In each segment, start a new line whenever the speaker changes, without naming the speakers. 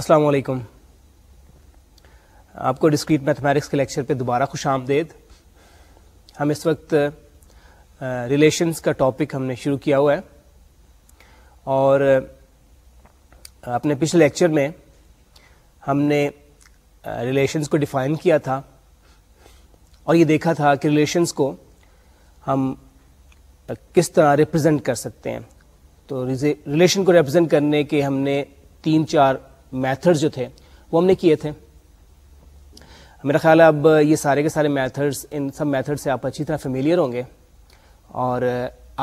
السلام علیکم آپ کو ڈسکریٹ میتھمیٹکس کے لیکچر پہ دوبارہ خوش آمدید ہم اس وقت ریلیشنس کا ٹاپک ہم نے شروع کیا ہوا ہے اور اپنے پچھلے لیکچر میں ہم نے ریلیشنس کو ڈیفائن کیا تھا اور یہ دیکھا تھا کہ ریلیشنس کو ہم کس طرح ریپرزینٹ کر سکتے ہیں تو ریلیشن کو ریپرزینٹ کرنے کے ہم نے تین چار میتھڈز جو تھے وہ ہم نے کیے تھے میرا خیال ہے اب یہ سارے کے سارے میتھڈس ان سب میتھڈ سے آپ اچھی طرح فیملیئر ہوں گے اور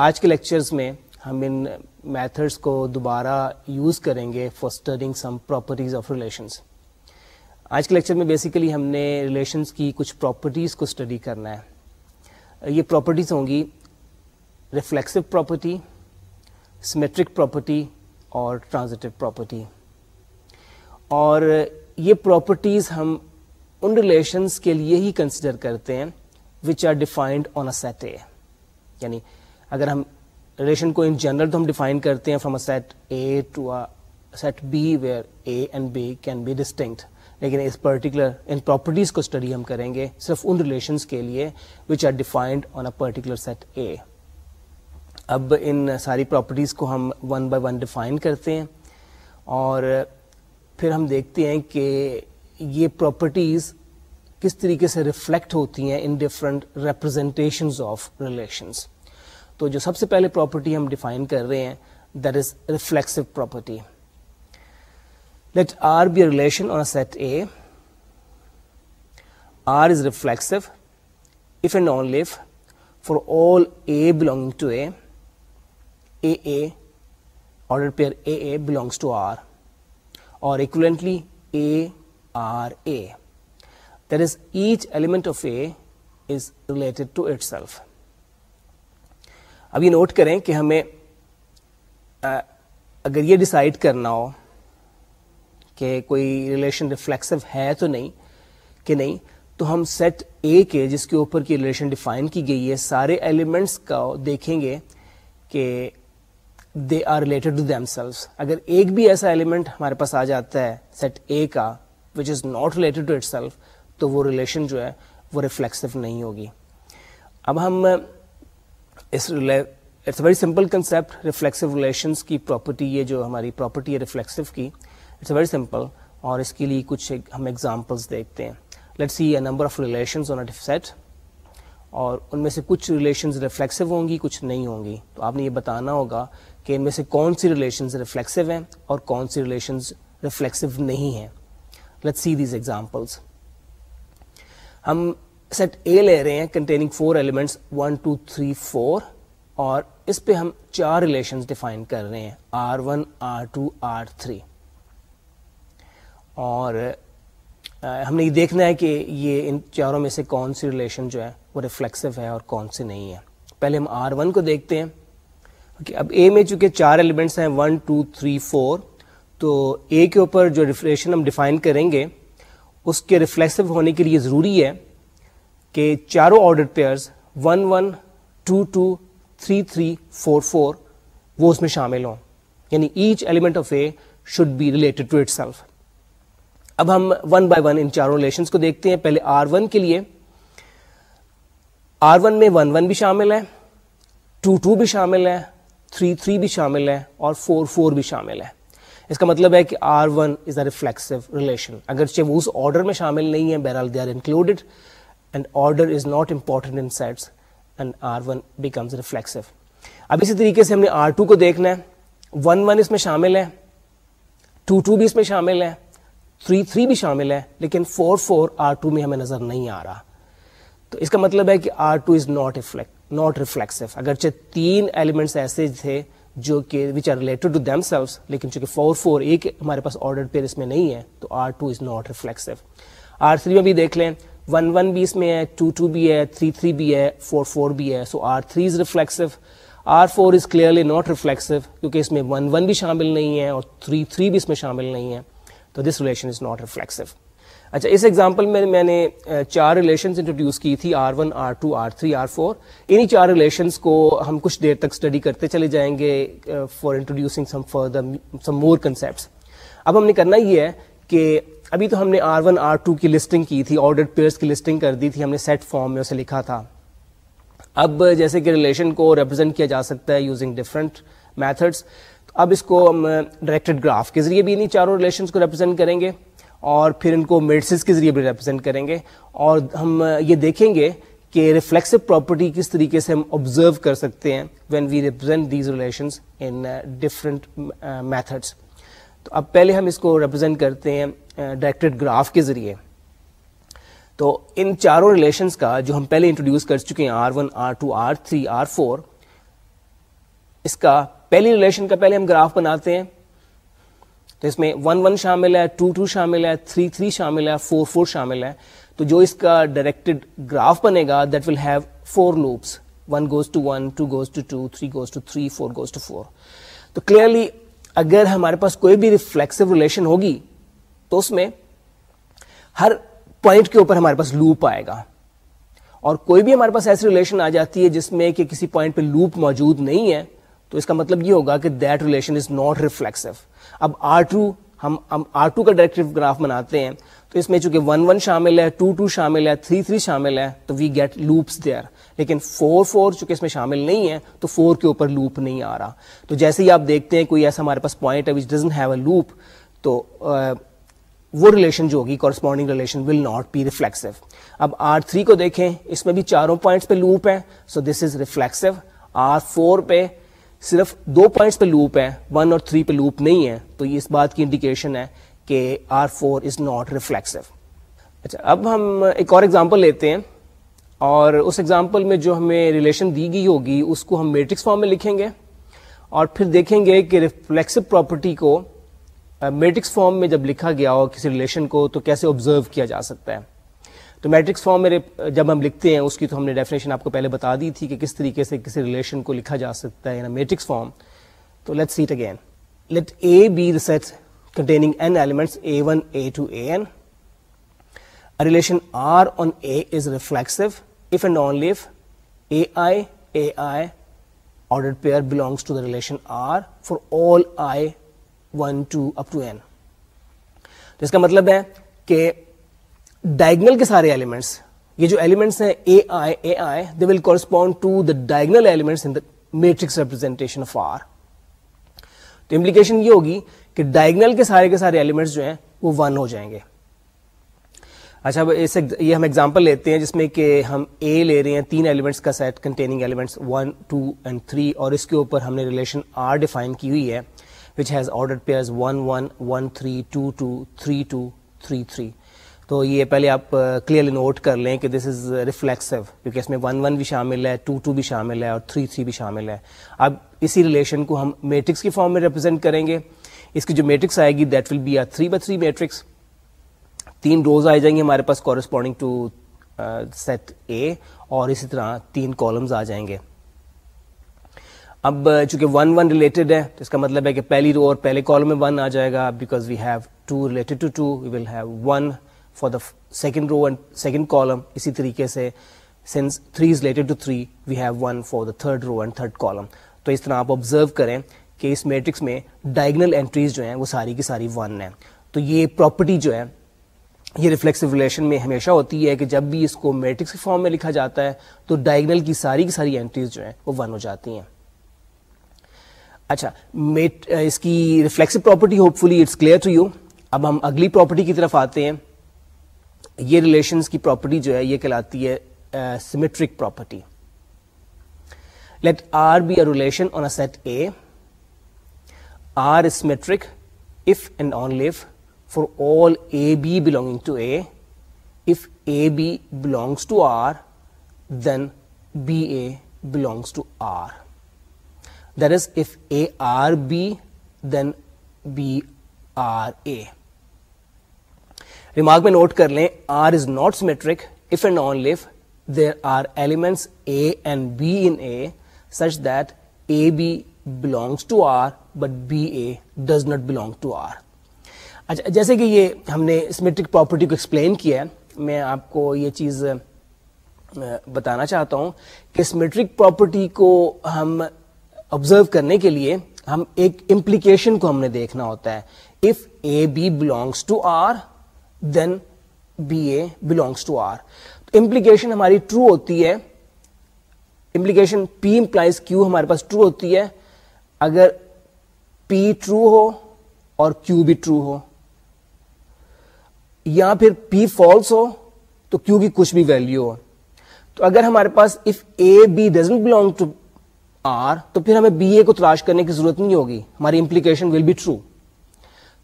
آج کے لیکچرز میں ہم ان میتھڈس کو دوبارہ یوز کریں گے studying some properties of relations آج کے لیکچر میں بیسیکلی ہم نے ریلیشنس کی کچھ پراپرٹیز کو اسٹڈی کرنا ہے یہ پراپرٹیز ہوں گی ریفلیکسو پراپرٹی سمیٹرک پراپرٹی اور ٹرانزٹیو پراپرٹی اور یہ پراپرٹیز ہم ان ریلیشنس کے لیے ہی کنسیڈر کرتے ہیں which are defined on a set A یعنی اگر ہم ریلیشن کو ان جنرل تو ہم ڈیفائن کرتے ہیں from a set A to set B where A and B can be distinct لیکن اس پرٹیکولر ان پراپرٹیز کو اسٹڈی ہم کریں گے صرف ان ریلیشنس کے لیے which are defined on a particular set A اب ان ساری پراپرٹیز کو ہم ون بائی ون ڈیفائن کرتے ہیں اور پھر ہم دیکھتے ہیں کہ یہ پراپرٹیز کس طریقے سے ریفلیکٹ ہوتی ہیں in different representation of relations تو جو سب سے پہلے پراپرٹی ہم ڈیفائن کر رہے ہیں that is reflexive property let R be relation on set A R is reflexive if and only if for all A belong to A A order pair A A belongs to R اور equivalently A R A that is each element of A is related to itself ابھی نوٹ کریں کہ ہمیں اگر یہ decide کرنا ہو کہ کوئی ریلیشن ریفلیکسو ہے تو نہیں کہ نہیں تو ہم سیٹ اے کے جس کے اوپر کی ریلیشن ڈیفائن کی گئی ہے سارے ایلیمنٹس کا دیکھیں گے کہ they are related to themselves اگر ایک بھی ایسا ایلیمنٹ ہمارے پاس آ جاتا ہے سیٹ اے کا which is not related to itself تو وہ ریلیشن جو ہے وہ ریفلیکسو نہیں ہوگی اب ہم uh, us it's very simple concept reflexive relations کی پراپرٹی یہ جو ہماری پراپرٹی ہے ریفلیکسو کی اٹس ویری سمپل اور اس کے لیے کچھ ہم ایگزامپلس دیکھتے ہیں let see a number of on it set اور ان میں سے کچھ ریلیشنز ریفلیکسو ہوں گی کچھ نہیں ہوں گی تو آپ نے یہ بتانا ہوگا کہ ان میں سے کون سی ریلیشنز ریفلیکسو ہیں اور کون سی ریلیشنز ریفلیکسو نہیں ہیں لیٹ سی دیز ایگزامپلس ہم سیٹ اے لے رہے ہیں containing four elements one two three four اور اس پہ ہم چار ریلیشنز ڈیفائن کر رہے ہیں R one R two R three اور ہم نے یہ دیکھنا ہے کہ یہ ان چاروں میں سے کون سی ریلیشن جو ہے وہ ریفلیکسو ہے اور کون سی نہیں ہے پہلے ہم آر ون کو دیکھتے ہیں okay, اب اے میں چونکہ چار ایلیمنٹس ہیں ون ٹو تھری فور تو اے کے اوپر جو ریفریشن ہم ڈیفائن کریں گے اس کے ریفلیکسو ہونے کے لیے ضروری ہے کہ چاروں order pairs one one two two three three four four وہ اس میں شامل ہوں یعنی each element of A should be related to itself اب ہم ون بائی ون ان چاروں ریلیشنس کو دیکھتے ہیں پہلے آر ون کے لیے آر ون میں ون ون بھی شامل ہے ٹو ٹو بھی شامل ہے تھری تھری بھی شامل ہے اور فور فور بھی شامل ہے اس کا مطلب ہے کہ R one is a reflexive relation اگرچہ وہ اس آرڈر میں شامل نہیں ہے بہرحال they are included and order is not important in sets and R one becomes reflexive اب اسی طریقے سے ہم نے آر ٹو کو دیکھنا ہے ون ون اس میں شامل ہے ٹو ٹو بھی اس میں شامل ہے تھری تھری بھی شامل ہے لیکن فور فور آر ٹو میں ہمیں نظر نہیں آ رہا تو اس کا مطلب ہے کہ R two is not not reflexive اگرچہ تین ایلیمنٹس ایسے تھے جو کہ which are related to themselves لیکن چونکہ فور فور ایک ہمارے پاس آرڈر پیئر اس میں نہیں ہے تو R two is not reflexive R three میں بھی دیکھ لیں ون ون بھی اس میں ہے ٹو ٹو بھی ہے تھری تھری بھی ہے فور فور بھی ہے so R three is reflexive R four is clearly not reflexive کیونکہ اس میں ون ون بھی شامل نہیں ہے اور تھری تھری بھی اس میں شامل نہیں ہے تو this relation is not reflexive اچھا اس ایگزامپل میں میں نے چار ریلیشنس انٹروڈیوس کی تھی R one R two R three R four انہیں چار ریلیشنس کو ہم کچھ دیر تک اسٹڈی کرتے چلے جائیں گے for introducing some further concepts اب ہم نے کرنا یہ ہے کہ ابھی تو ہم نے آر ون آر ٹو کی لسٹنگ کی تھی آرڈر پیئرس کی لسٹنگ کر دی تھی ہم نے سیٹ فارم میں اسے لکھا تھا اب جیسے کہ ریلیشن کو ریپرزینٹ کیا جا سکتا ہے یوزنگ ڈفرنٹ میتھڈس اب اس کو ہم ڈائریکٹڈ گراف کے ذریعے بھی انہیں چاروں کو ریپرزینٹ کریں گے اور پھر ان کو میڈسز کے ذریعے بھی ریپرزینٹ کریں گے اور ہم یہ دیکھیں گے کہ ریفلیکسو پراپرٹی کس طریقے سے ہم آبزرو کر سکتے ہیں when we represent these relations in different methods تو اب پہلے ہم اس کو ریپرزینٹ کرتے ہیں ڈائریکٹڈ گراف کے ذریعے تو ان چاروں ریلیشنس کا جو ہم پہلے انٹروڈیوس کر چکے ہیں R one R two R three R four اس کا پہلی ریلیشن کا پہلے ہم گراف بناتے ہیں تو اس میں ون ون شامل ہے ٹو ٹو شامل ہے تھری تھری شامل ہے فور فور شامل ہے تو جو اس کا ڈائریکٹڈ گراف بنے گا that will have four loops one goes to one two goes to two three goes to three four goes to four تو کلیئرلی اگر ہمارے پاس کوئی بھی ریفلیکسو ریلیشن ہوگی تو اس میں ہر پوائنٹ کے اوپر ہمارے پاس لوپ آئے گا اور کوئی بھی ہمارے پاس ایسی ریلیشن آ جاتی ہے جس میں کہ کسی پوائنٹ پہ لوپ موجود نہیں ہے تو اس کا مطلب یہ ہوگا کہ that relation is not reflexive اب آر ٹو ہم آر ٹو کا ڈائریکٹ گراف بناتے ہیں تو اس میں چونکہ ون ون شامل ہے ٹو ٹو شامل ہے تھری تھری شامل ہے تو وی گیٹ لوپس دیئر لیکن فور فور چونکہ اس میں شامل نہیں ہے تو فور کے اوپر لوپ نہیں آ رہا تو جیسے ہی آپ دیکھتے ہیں کوئی ایسا ہمارے پاس پوائنٹ ہے which doesn't have a loop تو وہ ریلیشن جو ہوگی corresponding relation will not be reflexive اب آر تھری کو دیکھیں اس میں بھی چاروں پوائنٹس پہ لوپ ہے so this is reflexive R four پہ صرف دو پوائنٹس پہ لوپ ہیں ون اور تھری پہ لوپ نہیں ہے تو یہ اس بات کی انڈیکیشن ہے کہ R four is not reflexive اچھا اب ہم ایک اور ایگزامپل لیتے ہیں اور اس ایگزامپل میں جو ہمیں ریلیشن دی گئی ہوگی اس کو ہم میٹرکس فارم میں لکھیں گے اور پھر دیکھیں گے کہ ریفلیکسو پراپرٹی کو میٹرکس فارم میں جب لکھا گیا ہو کسی ریلیشن کو تو کیسے آبزرو کیا جا سکتا ہے تو میٹرکس فارم میرے جب ہم لکھتے ہیں اس کی تو ہم نے ڈیفینیشن آپ کو پہلے بتا دی تھی کہ کس طریقے سے کسی ریلیشن کو لکھا جا سکتا ہے یعنی میٹرکس فارم تو let set again let A be the set containing N elements A one A two A N relation R on A is reflexive if and only if A I A I order pair belongs to the relation R for all I one two up to N اس کا مطلب ہے کہ diagonal کے سارے elements یہ جو elements ہیں A I A I they will correspond to the diagonal elements in the matrix representation of R تو امپلیکیشن یہ ہوگی کہ ڈائگنل کے سارے کے سارے ایلیمنٹس جو ہیں وہ ون ہو جائیں گے اچھا اب اس یہ ہم ایگزامپل لیتے ہیں جس میں کہ ہم اے لے رہے ہیں تین ایلیمنٹس کا set containing elements one two and three اور اس کے اوپر ہم نے ریلیشن آر ڈیفائن کی ہوئی ہے which has order pairs one one one three two two three two three three تو یہ پہلے آپ کلیئرلی نوٹ کر لیں کہ دس از ریفلیکسو کیونکہ اس میں ون ون بھی شامل ہے ٹو ٹو بھی شامل ہے اور تھری تھری بھی شامل ہے اب اسی ریلیشن کو ہم میٹرکس کی فارم میں ریپرزینٹ کریں گے اس کی جو میٹرکس آئے گی that will be R three three by matrix تین روز آئے جائیں گے ہمارے پاس کورسپونڈنگ ٹو سیٹ اے اور اسی طرح تین کالمز آ جائیں گے اب چونکہ ون ون ریلیٹڈ ہے تو اس کا مطلب ہے کہ پہلی رو اور پہلے کالم میں ون آ جائے گا because we have two related to two we will have one for the second row and second column اسی طریقے سے since is related to we have one for the third row and third column تو اس طرح آپ observe کریں کہ اس میٹرکس میں ڈائگنل اینٹریز جو ہیں وہ ساری کی ساری ون ہیں تو یہ پراپرٹی جو ہے یہ ریفلیکسو ریلیشن میں ہمیشہ ہوتی ہے کہ جب بھی اس کو میٹرکس کے فارم میں لکھا جاتا ہے تو ڈائگنل کی ساری کی ساری اینٹریز جو ہیں وہ ون ہو جاتی ہیں اچھا میٹ اس کی reflexive property hopefully it's clear to you اب ہم اگلی پراپرٹی کی طرف آتے ہیں یہ ریلیشنس کی پراپرٹی جو ہے یہ کہلاتی ہے symmetric property let R be a relation on a set A R symmetric if and only if for all a b belonging to A if a b belongs to R then b a belongs to R that is if a R b then b R a remark میں note کر لیں R is not symmetric if and only if there are elements a and b in a b belongs to R but b a does not belong to R اچھا جیسے کہ یہ ہم نے asymmetric property کو explain کیا ہے میں آپ کو یہ چیز بتانا چاہتا ہوں کہ اسمیٹرک پراپرٹی کو ہم آبزرو کرنے کے لیے ہم ایک امپلیکیشن کو ہم نے دیکھنا ہوتا ہے if a b belongs to R then b a belongs to R implication ہماری ٹرو ہوتی ہے امپلیکیشن پی امپلائز کیو ہمارے پاس ٹرو ہوتی ہے اگر پی ٹرو ہو اور کیو بھی ٹرو ہو یا پھر پی فالس ہو تو کیو کی کچھ بھی ویلو ہو تو اگر ہمارے پاس if a b doesn't belong to R تو پھر ہمیں بی اے کو تلاش کرنے کی ضرورت نہیں ہوگی ہماری امپلیکیشن ول بی ٹرو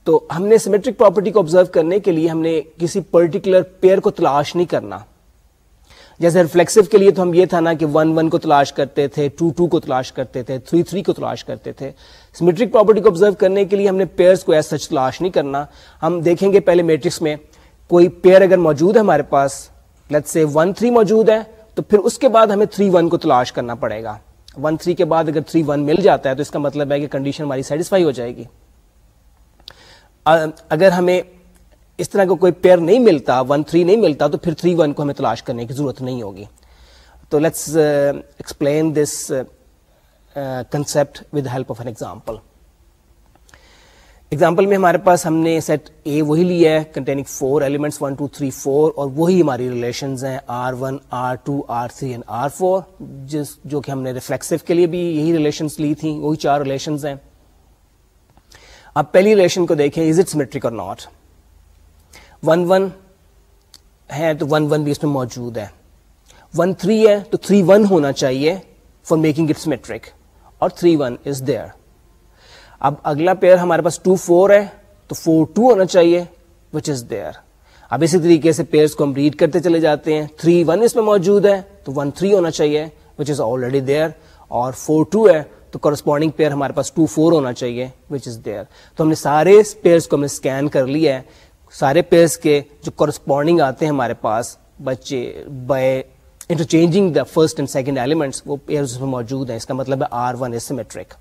تو ہم نے سیمیٹرک پراپرٹی کو آبزرو کرنے کے لیے ہم نے کسی پرٹیکولر پیئر کو تلاش نہیں کرنا جیسے ریفلیکسو کے لیے تو ہم یہ تھا نا کہ ون ون کو تلاش کرتے تھے ٹو ٹو کو تلاش کرتے تھے تھری تھری کو تلاش کرتے تھے سیمیٹرک پراپرٹی کو آبزرو کرنے کے لیے ہم نے پیئرس کو ایز سچ تلاش نہیں کرنا ہم دیکھیں گے پہلے میٹرکس میں کوئی پیئر اگر موجود ہے ہمارے پاس سے ون تھری موجود ہے تو پھر اس کے بعد ہمیں تھری ون کو تلاش کرنا پڑے گا ون تھری کے بعد اگر تھری ون مل جاتا ہے تو اس کا مطلب ہے کہ کنڈیشن ہماری سیٹسفائی ہو جائے گی اگر ہمیں اس طرح کا کو کوئی پیئر نہیں ملتا ون تھری نہیں ملتا تو پھر تھری ون کو ہمیں تلاش کرنے کی ضرورت نہیں ہوگی تو let's explain this concept with help of an example example میں ہمارے پاس ہم نے سیٹ اے وہی لیا ہے containing four element one two three four اور وہی ہماری ریلیشنز ہیں R one R two R three and R four جس جو کہ ہم نے ریفلیکسو کے لیے بھی یہی ریلیشنس لی تھیں وہی چار ریلیشنز ہیں اب ریلیشن کو دیکھیں از اٹس میٹرک اور ناٹ ون ون ہے تو ون ون بھی اس میں موجود ہے ون تھری ہے تو تھری ون ہونا چاہیے فار میکنگ اٹس میٹرک اور تھری ون از دیئر اب اگلا پیئر ہمارے پاس ٹو فور ہے تو فور ٹو ہونا چاہیے وچ از دیئر اب اسی طریقے سے پیئرس کو ہم ریڈ کرتے چلے جاتے ہیں تھری ون اس میں موجود ہے تو ون تھری ہونا چاہیے which is already there four two ہے تو کورسپونڈنگ پیئر ہمارے پاس ٹو فور ہونا چاہیے وچ از دیئر تو ہم نے سارے پیئرس کو ہم نے اسکین کر لیا ہے سارے پیئرس کے جو کورسپونڈنگ آتے ہیں ہمارے پاس بچے by interchanging the first and second elements وہ پیئر موجود ہیں اس کا مطلب ہے R one is symmetric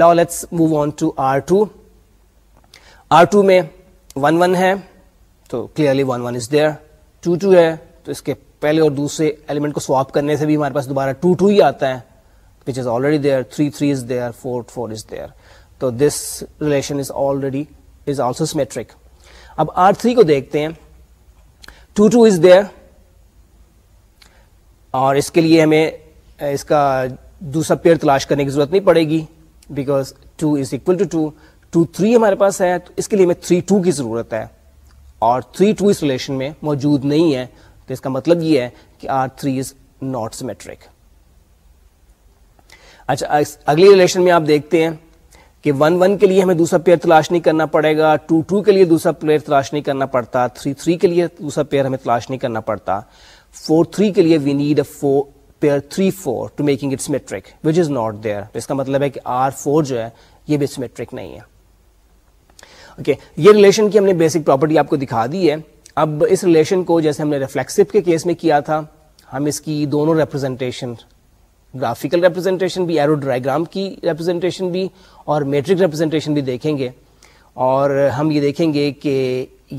law let's move on to R two R two میں ون ون ہے تو clearly one one is there two two ہے تو اس کے پہلے اور دوسرے ایلیمنٹ کو سواپ کرنے سے بھی ہمارے پاس دوبارہ ٹو ٹو ہی آتا ہے which is already there three three is there four four is there تو this relation is already is also symmetric اب آر تھری کو دیکھتے ہیں ٹو ٹو از دیئر اور اس کے لیے ہمیں اس کا دوسرا پیئر تلاش کرنے کی ضرورت نہیں پڑے گی because two is equal to two two two three پاس ہے تو اس کے لیے ہمیں تھری ٹو کی ضرورت ہے اور تھری ٹو اس ریلیشن میں موجود نہیں ہے تو اس کا مطلب یہ ہے کہ R three is not symmetric اچھا اگلی ریلیشن میں آپ دیکھتے ہیں کہ ون ون کے لیے ہمیں دوسرا پیئر تلاش نہیں کرنا پڑے گا ٹو ٹو کے لیے دوسرا تلاش نہیں کرنا پڑتا تھری تھری کے لیے دوسرا پیئر ہمیں تلاش نہیں کرنا پڑتا فور تھری کے لیے we need a pair three four to making it symmetric which is not there اس کا مطلب ہے کہ آر فور جو ہے یہ بھی سمیٹرک نہیں ہے یہ ریلیشن کی ہم نے بیسک پراپرٹی آپ کو دکھا دی ہے اب اس ریلیشن کو جیسے ہم نے ریفلیکسو کے کیس میں کیا تھا ہم اس کی دونوں ریپرزینٹیشن گرافیکل ریپرزینٹیشن بھی ایرو ڈرائیگرام کی ریپرزینٹیشن بھی اور میٹرک ریپرزینٹیشن بھی دیکھیں گے اور ہم یہ دیکھیں گے کہ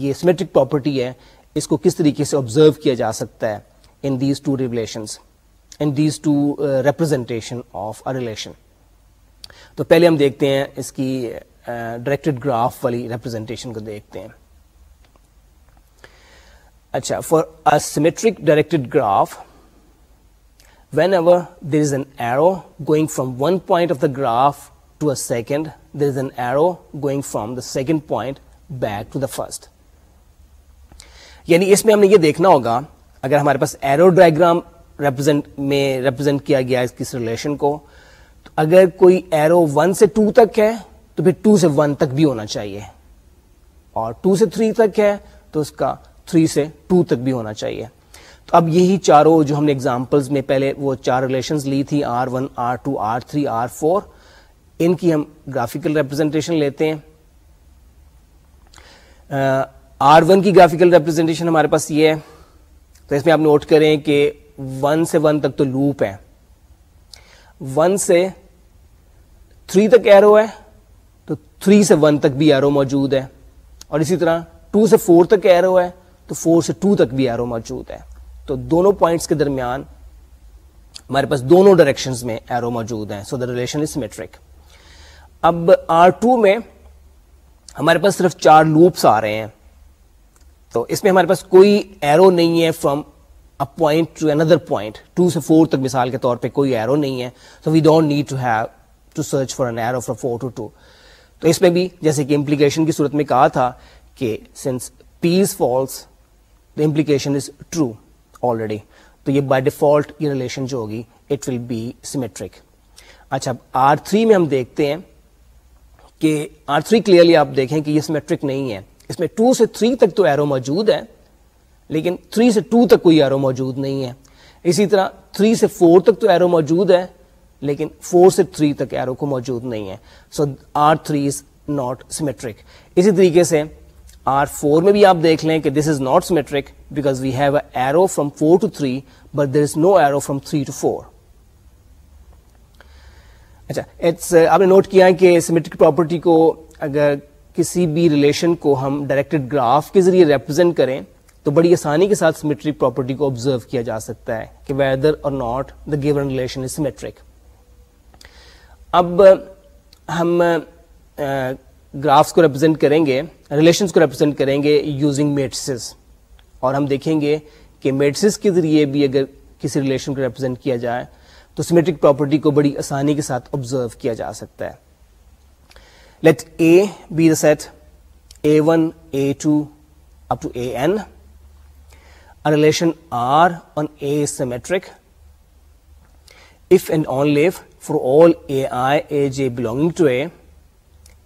یہ سمیٹرک پراپرٹی ہے اس کو کس طریقے سے آبزرو کیا جا سکتا ہے in these two relations in these two representation of a relation تو پہلے ہم دیکھتے ہیں اس کی ڈائریکٹڈ uh, گراف والی ریپرزینٹیشن کو دیکھتے ہیں اچھا for a symmetric directed graph whenever there is an arrow going from one point of the graph to a second there is an arrow going from the second point back to the first یعنی اس میں ہم نے یہ دیکھنا ہوگا اگر ہمارے پاس ایرو ڈائگرام ریپرزینٹ میں ریپرزینٹ کیا گیا اس کس ریلیشن کو تو اگر کوئی ایرو ون سے ٹو تک ہے تو پھر ٹو سے ون تک بھی ہونا چاہیے اور ٹو سے تھری تک ہے تو اس کا سے ٹو تک بھی ہونا چاہیے تو اب یہی چاروں جو ہم نے ایگزامپل میں پہلے وہ چار ریلیشن لی تھی R one R two R three R four ان کی ہم گرافیکل ریپرزینٹیشن لیتے ہیں آر ون کی گرافیکل ریپرزینٹیشن ہمارے پاس یہ ہے تو اس میں آپ نوٹ کریں کہ ون سے ون تک تو لوپ ہے سے تھری تک ایرو ہے تو تھری سے ون تک بھی ایرو موجود ہے اور اسی طرح ٹو سے فور تک ایرو ہے تو فور سے ٹو تک بھی ایرو موجود ہے تو دونوں پوائنٹس کے درمیان ہمارے پاس دونوں ڈائریکشن میں ایرو موجود ہیں so the relation is symmetric اب آر ٹو میں ہمارے پاس صرف چار لوپس آ رہے ہیں تو اس میں ہمارے پاس کوئی ایرو نہیں ہے from a point to another point two سے فور تک مثال کے طور پہ کوئی ایرو نہیں ہے so we don't need to have to search for an arrow from four to two تو اس میں بھی جیسے کہ امپلیکیشن کی صورت میں کہا تھا کہ since p is false the implication is true already تو یہ بائی ڈیفالٹ یہ ریلیشن جو ہوگی اٹ ول بی سیمیٹرک اچھا اب آر تھری میں ہم دیکھتے ہیں کہ آر تھری کلیئرلی آپ دیکھیں کہ یہ سیمیٹرک نہیں ہے اس میں ٹو سے تھری تک تو ایرو موجود ہے لیکن تھری سے ٹو تک کوئی ایرو موجود نہیں ہے اسی طرح تھری سے فور تک تو ایرو موجود ہے لیکن فور سے تھری تک ایرو کو موجود نہیں ہے so R three is not symmetric اسی طریقے سے آر فور میں بھی آپ دیکھ لیں کہ this is not symmetric because we have a arrow from four to three but there is no arrow from three to four اچھا اٹس آپ نے نوٹ کیا ہے کہ سیمیٹرک پراپرٹی کو اگر کسی بھی ریلیشن کو ہم ڈائریکٹڈ گراف کے ذریعے ریپرزینٹ کریں تو بڑی آسانی کے ساتھ سیمیٹرک پراپرٹی کو آبزرو کیا جا سکتا ہے کہ whether or not the given relation is symmetric اب ہم گرافس کو ریپرزینٹ کریں گے ریلیشنس کو ریپرزینٹ کریں گے یوزنگ میٹسز اور ہم دیکھیں گے کہ میٹسز کے ذریعے بھی اگر کسی ریلیشن کو ریپرزینٹ کیا جائے تو سیمیٹرک پراپرٹی کو بڑی آسانی کے ساتھ آبزرو کیا جا سکتا ہے let A be the set a one a two up to a n relation R on A symmetric if and only if for all ai aj belonging to a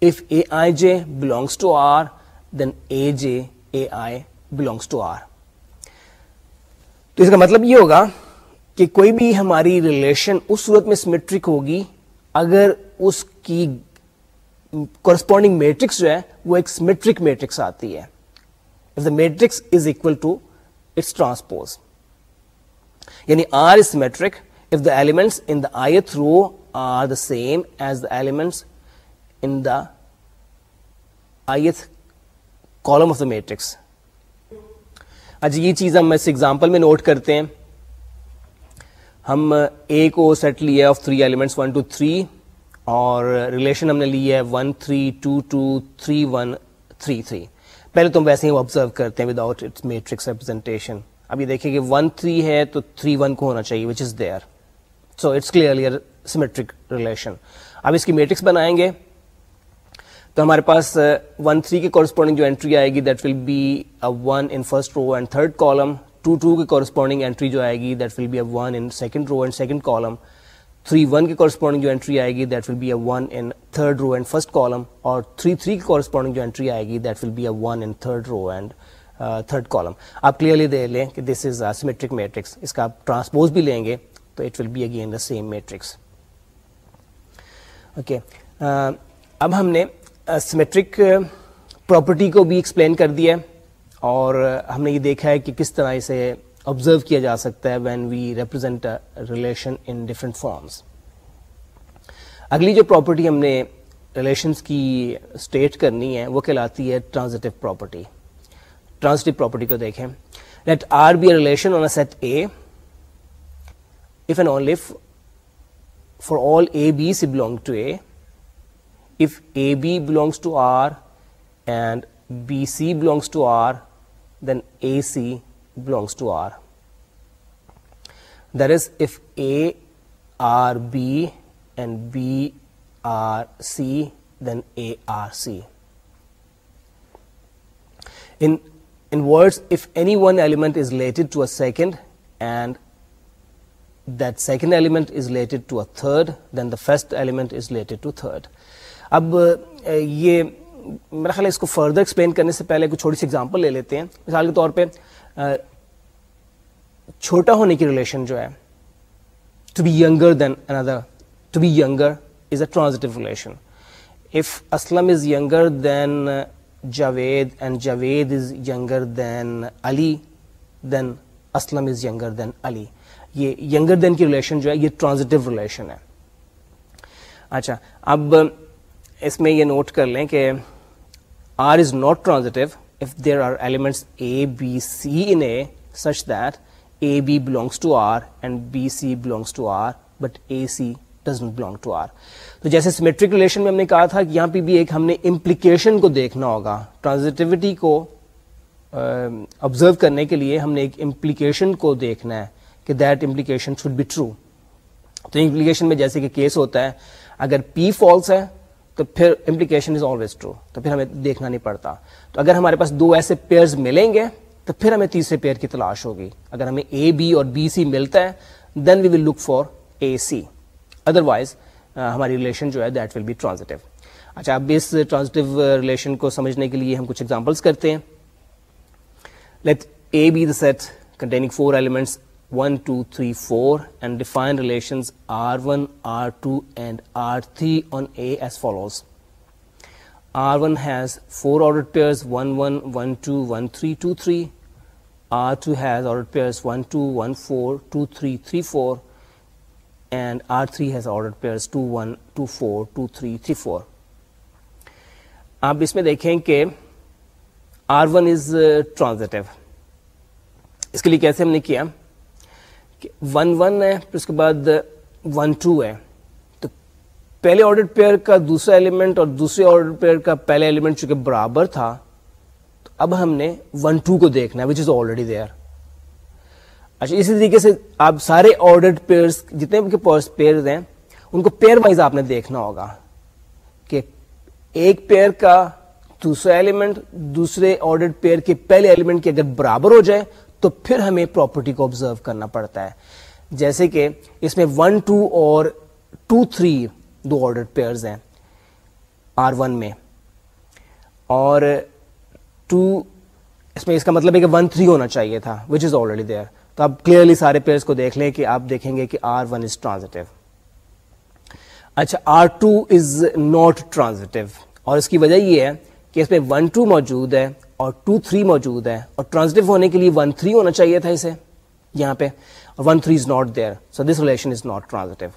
if to R then a j a i belongs to R تو اس کا مطلب یہ ہوگا کہ کوئی بھی ہماری ریلیشن اس صورت میں سمیٹرک ہوگی اگر اس کی کورسپونڈنگ میٹرکس جو ہے وہ ایک سمیٹرک میٹرکس آتی ہے if the matrix is equal to its transpose یعنی R is symmetric if the elements in the ith row are the same as the elements in the ith column of the matrix اچھا یہ چیز ہم اس example میں note کرتے ہیں ہم اے کو سیٹ لیا of three elements one two three اور ریلیشن ہم نے لی ہے one three two two three one three three پہلے تو ہم ویسے ہی آبزرو کرتے ہیں وداؤٹ اٹس میٹرکس ریپرزنٹیشن اب یہ دیکھیں کہ ون تھری ہے تو تھری ون کو ہونا چاہیے which is there so it's clearly symmetric relation اب اس کی میٹرکس بنائیں گے تو ہمارے پاس ون تھری کے کورسپونڈنگ جو انٹری آئے گی that will be one in first row and third column two two کے کورسپونڈنگ انٹری جو آئے گی that will be one in second row and second column three one کی کورسپونڈنگ جو انٹری آئے گی that will a one in third row and first column اور three three کی کورسپونڈنگ جو انٹری آئے گی that will be a one in third row and third column آپ کلیئرلی دے لیں کہ دس از سیمیٹرک میٹرکس اس کا آپ ٹرانسپوز بھی لیں گے تو it will be again the same matrix okay اب ہم نے سیمیٹرک پراپرٹی uh, کو بھی ایکسپلین کر دیا اور uh, ہم نے یہ دیکھا ہے کہ کس طرح اسے آبزرو کیا جا سکتا ہے when we represent relation in different forms اگلی جو پراپرٹی ہم نے ریلیشنس کی اسٹیٹ کرنی ہے وہ کہلاتی ہے ٹرانزٹیو پراپرٹی ٹرانزٹیو پراپرٹی کو دیکھیں let R be a relation on a A set and for all a b c belong to A if AB belongs to R and BC belongs to R, then AC belongs to R. That is, if A R B and B R C, then A R C. In words, if any one element is related to a second and that second element is related to a third, then the first element is related to third. اب یہ میرا خیال ہے اس کو further explain کرنے سے پہلے چھوٹی سی ایگزامپل لے لیتے ہیں مثال کے طور پہ چھوٹا ہونے کی ریلیشن جو ہے to be younger than another to be younger than Javed and Javed is younger than Ali then Aslam is then Ali یہ ینگر دین کی ریلیشن جو ہے یہ ٹرانزٹیو ریلیشن ہے اچھا اب اس میں یہ نوٹ کر لیں کہ R is not transitive if there are elements a b c in A such that a b belongs to R and b c belongs to R but a c doesn't belong to R تو جیسے symmetric relation میں ہم نے کہا تھا کہ یہاں پہ بھی ایک ہم نے امپلیکیشن کو دیکھنا ہوگا ٹرانزٹیوٹی کو آبزرو uh, کرنے کے لیے ہم نے ایک امپلیکیشن کو دیکھنا ہے کہ that implication should be true تو امپلیکیشن میں جیسے کہ کیس ہوتا ہے اگر پی فالس ہے تو پھر امپلیکیشن از آلویز ٹرو تو پھر ہمیں دیکھنا نہیں پڑتا تو اگر ہمارے پاس دو ایسے پیئرز ملیں گے تو پھر ہمیں تیسرے پیئر کی تلاش ہوگی اگر ہمیں اے بی اور بی سی ملتا ہے then we will look for A C otherwise ہماری ریلیشن جو ہے دیٹ ول بی ٹرانزٹیو اچھا اب اس ٹرانزیٹو ریلیشن کو سمجھنے کے لیے ہم کچھ ایگزامپلس کرتے ہیں let A B the set containing four elements one two three four and define relation R one R two and R three on A as follows R one has four order pair pair one two one four two three three four and R three has order pair two one two four two three three four آپ اس میں دیکھیں کہ R one is transitive اس کے لیے کیسے ہم نے کیا ون ون ہے پھر اس کے بعد ون ٹو ہے تو پہلے آرڈر پیئر کا دوسرا ایلیمنٹ اور دوسرے آرڈر پیئر کا پہلا ایلیمنٹ چونکہ برابر تھا تو اب ہم نے ون ٹو کو دیکھنا ہے وچ از آلریڈی دیئر اچھا اسی طریقے سے آپ سارے آرڈرڈ پیئر جتنے بھی پیئرز ہیں ان کو پیئر وائز آپ نے دیکھنا ہوگا کہ ایک پیئر کا دوسرا ایلیمنٹ دوسرے آرڈرڈ پیئر کے پہلے ایلیمنٹ کے اگر برابر ہو جائے تو پھر ہمیں پراپرٹی کو آبزرو کرنا پڑتا ہے جیسے کہ اس میں ون ٹو اور ٹو تھری دو پیئرز ہیں آر ون میں اور ٹو اس اس میں کا مطلب ہے کہ ون تھری ہونا چاہیے تھا وچ از آلریڈی دیئر تو آپ کلیئرلی سارے پیئرس کو دیکھ لیں کہ آپ دیکھیں گے کہ آر ون از ٹرانزٹیو اچھا R two is not transitive اور اس کی وجہ یہ ہے کہ اس میں ون ٹو موجود ہے اور ٹو تھری موجود ہے اور ٹرانزٹیو ہونے کے لیے ون تھری ہونا چاہیے تھا اسے یہاں پہ اور one three is not there so this relation is not transitive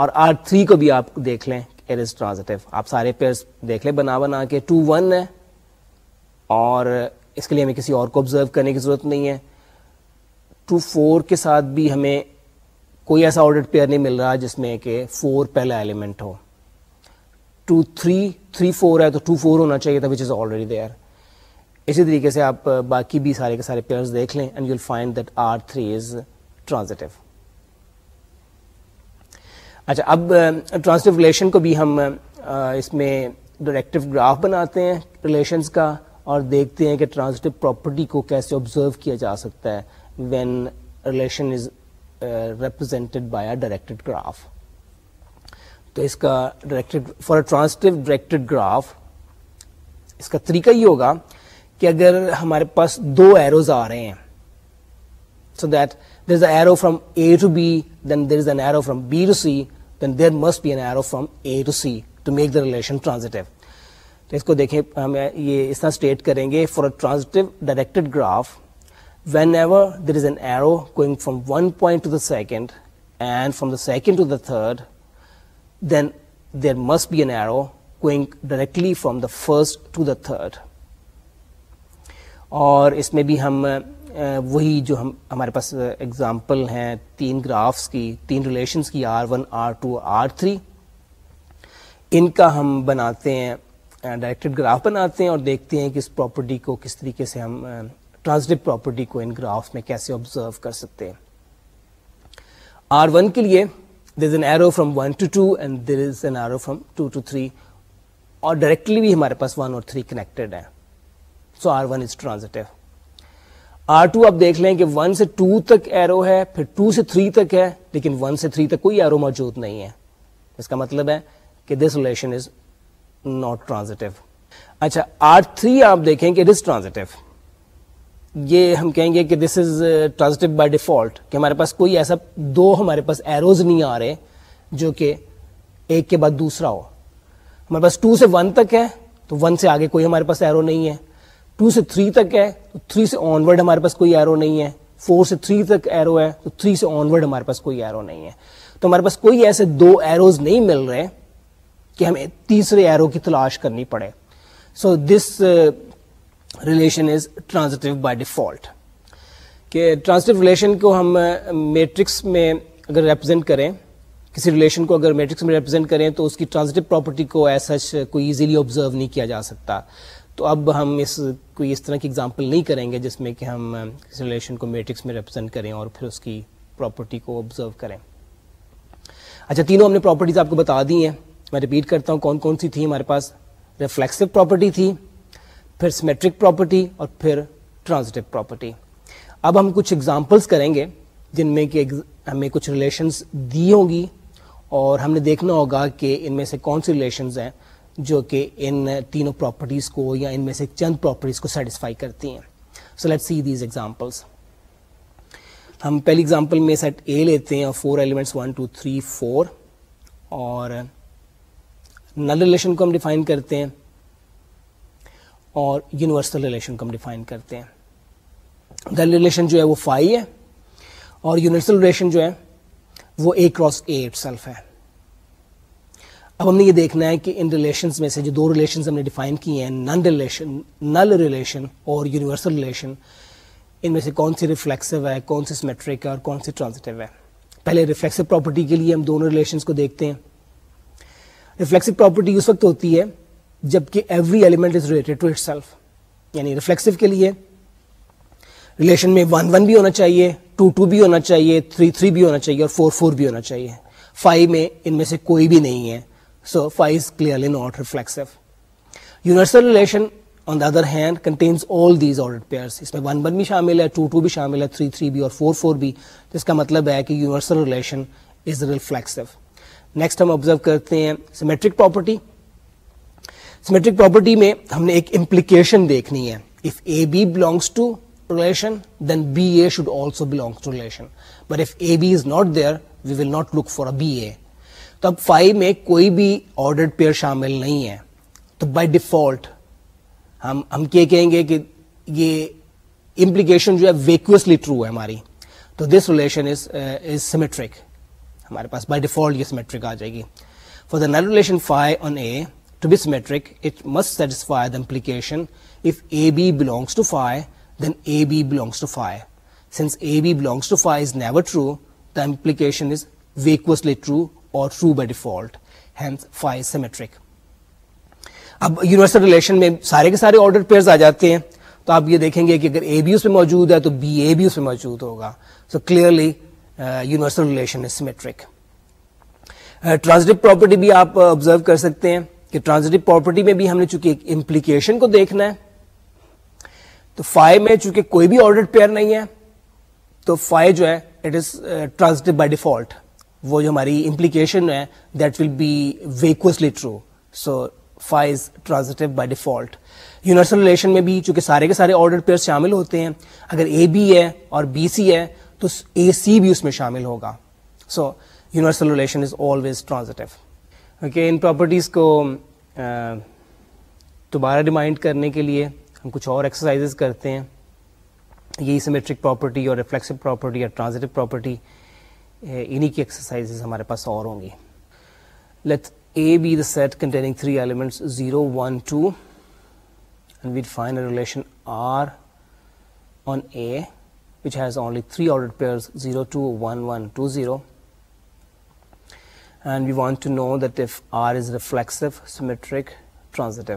اور آر تھری کو بھی آپ دیکھ لیں از ٹرانزٹیو آپ سارے پیئرس دیکھ لیں بنا بنا کے ٹو ون ہے اور اس کے لیے ہمیں کسی اور کو آبزرو کرنے کی ضرورت نہیں ہے ٹو فور کے ساتھ بھی ہمیں کوئی ایسا آڈر پیئر نہیں مل رہا جس میں کہ فور پہلا ایلیمنٹ ہو ٹو تھری تھری فور ہے تو ٹو فور ہونا چاہیے تھا وچ از آلریڈی دیئر اسی طریقے سے آپ باقی بھی سارے کے سارے پیئرس دیکھ لیں and you will find that R three is transitive اچھا اب ٹرانسٹیو ریلیشن کو بھی ہم اس میں ڈائریکٹو گراف بناتے ہیں ریلیشنس کا اور دیکھتے ہیں کہ ٹرانزٹیو پراپرٹی کو کیسے آبزرو کیا جا سکتا ہے when relation is represented by a directed graph تو اس کا directed for a transitive directed graph اس کا طریقہ یہ ہوگا کہ اگر ہمارے پاس دو ایروز آ رہے ہیں so that there is a arrow from a to b then there is an arrow from b to c then there must be an arrow from a to c to make the relation transitive تو اس کو دیکھیں ہم یہ اس طرح state کریں گے for a transitive directed graph whenever there is an arrow going from one point to the second and from the second to the third then there must be an arrow going directly from the first to the third اور اس میں بھی ہم وہی جو ہم ہمارے پاس example ہیں تین گرافس کی تین ریلیشنس کی R one R two R three ان کا ہم بناتے ہیں ڈائریکٹڈ گراف بناتے ہیں اور دیکھتے ہیں کہ اس پراپرٹی کو کس طریقے سے ہم ٹرانسڈ پراپرٹی کو ان گراف میں کیسے آبزرو کر سکتے ہیں آر ون کے لیے there is an arrow from one to two and there is an arrow from two to three اور ڈائریکٹلی بھی ہمارے پاس ون اور تھری کنیکٹڈ ہیں so R one is transitive R two آپ دیکھ لیں کہ ون سے ٹو تک ایرو ہے پھر ٹو سے تھری تک ہے لیکن ون سے تھری تک کوئی ایرو موجود نہیں ہے اس کا مطلب ہے کہ this relation is not transitive اچھا آر تھری آپ دیکھیں کہ اٹ از ٹرانزٹو یہ ہم کہیں گے کہ this is transitive by default کہ ہمارے پاس کوئی ایسا دو ہمارے پاس ایروز نہیں آ رہے جو کہ ایک کے بعد دوسرا ہو ہمارے پاس ٹو سے ون تک ہے تو ون سے آگے کوئی ہمارے پاس ایرو نہیں ہے ٹو سے تھری تک ہے تو تھری سے آن ورڈ ہمارے پاس کوئی ایرو نہیں ہے فور سے تھری تک ایرو ہے تو تھری سے آن ورڈ ہمارے پاس کوئی ایرو نہیں ہے تو ہمارے پاس کوئی ایسے دو ایروز نہیں مل رہے کہ ہمیں تیسرے ایرو کی تلاش کرنی پڑے so this relation is transitive by default کہ ٹرانزٹیو ریلیشن کو ہم میٹرکس uh, میں اگر ریپرزینٹ کریں کسی ریلیشن کو اگر میٹرکس میں ریپرزینٹ کریں تو اس کی ٹرانزٹیو پراپرٹی کو ایز سچ کوئی ایزیلی آبزرو نہیں کیا جا سکتا تو اب ہم اس کوئی اس طرح کی ایگزامپل نہیں کریں گے جس میں کہ ہم اس ریلیشن کو میٹرکس میں ریپرزینٹ کریں اور پھر اس کی پراپرٹی کو آبزرو کریں اچھا تینوں ہم نے پراپرٹیز آپ کو بتا دی ہیں میں ریپیٹ کرتا ہوں کون کون سی تھی ہمارے پاس ریفلیکسو پراپرٹی تھی پھر سمیٹرک پراپرٹی اور پھر ٹرانزٹیو پراپرٹی اب ہم کچھ ایگزامپلس کریں گے جن میں کہ ہمیں کچھ ریلیشنس دی ہوں گی اور ہم نے دیکھنا ہوگا کہ ان میں سے کون سی ریلیشنز ہیں جو کہ ان تینوں پراپرٹیز کو یا ان میں سے چند پراپرٹیز کو سیٹسفائی کرتی ہیں so let see these examples ہم پہلی ایگزامپل میں سیٹ اے لیتے ہیں اور four elements one two three four اور نل ریلیشن کو ہم ڈیفائن کرتے ہیں اور یونیورسل ریلیشن کو ہم ڈیفائن کرتے ہیں نل ریلیشن جو ہے وہ فائیو ہے اور یونیورسل ریلیشن جو ہے وہ اے کراس اے سیلف ہے اب ہم نے یہ دیکھنا ہے کہ ان ریلیشنز میں سے جو دو ریلیشنز ہم نے ڈیفائن کیے ہیں نن ریلیشن نل ریلیشن اور یونیورسل ریلیشن ان میں سے کون سی ریفلیکسو ہے کون سی سمیٹرک ہے اور کون سی ٹرانزٹیو ہے پہلے ریفلیکسو پراپرٹی کے لیے ہم دونوں ریلیشنس کو دیکھتے ہیں ریفلیکسو پراپرٹی اس وقت ہوتی ہے جب کہ every element is related to itself یعنی ریفلیکسو کے لیے ریلیشن میں ون ون بھی ہونا چاہیے ٹو ٹو بھی ہونا چاہیے تھری تھری بھی ہونا چاہیے اور فور فور بھی ہونا چاہیے فائیو میں ان میں سے کوئی بھی نہیں ہے so phi's clearly not reflexive universal relation شامل ہے تھری تھری بی اور فور فور بی تو اس کا مطلب ہے کہ یونیورسل ریلیشن آبزرو کرتے ہیں سیمیٹرک پراپرٹی سیمیٹرک پراپرٹی میں ہم نے ایک امپلیکیشن دیکھنی ہے if A B belongs to relation then B A should also belongs but if A B is not there we will not look for B A phi میں کوئی بھی order pair شامل نہیں ہے تو بائی ڈیفالٹ ہم ہم یہ کہیں گے کہ یہ امپلیکیشن جو ہے ویکوسلی ٹرو ہے ہماری تو this relation is is symmetric ہمارے پاس بائی ڈیفالٹ یہ سیمیٹرک آ جائے گی for the null relation phi on A to be symmetric it must satisfy the implication if A B belongs to phi then A B belongs to phi since A B belongs to phi is never true the implication is vacuously true اور true by default hence phi symmetric اب universal relation میں سارے کے سارے order pairs آ جاتے ہیں تو آپ یہ دیکھیں گے کہ اگر اے بی اس میں موجود ہے تو بی اے بھی اس میں موجود ہوگا so clearly universal relation is symmetric transitive property بھی آپ آبزرو کر سکتے ہیں کہ ٹرانزٹو پراپرٹی میں بھی ہم نے چونکہ ایک امپلیکیشن کو دیکھنا ہے تو فائی میں چونکہ کوئی بھی آرڈر پیئر نہیں ہے تو فائی جو ہے it is transitive by default وہ جو ہماری امپلیکیشن ہے that will be vacuously true so phi's is by default universal relation میں بھی چونکہ سارے کے سارے آرڈر پیئر شامل ہوتے ہیں اگر اے بی ہے اور بی سی ہے تو اے سی بھی اس میں شامل ہوگا so universal relation is always transitive کیونکہ ان پراپرٹیز کو دوبارہ ریمائنڈ کرنے کے لیے ہم کچھ اور ایکسرسائز کرتے ہیں یہ سیمیٹرک پراپرٹی اور ریفلیکسو پراپرٹی یا ٹرانزٹیو پراپرٹی انہی کی ایکسرسائزز ہمارے پاس اور ہوں گی let A be the set containing three elements zero one two and and we define relation R R on A which has only three order zero zero two two two one one we want know that if is reflexive symmetric transitive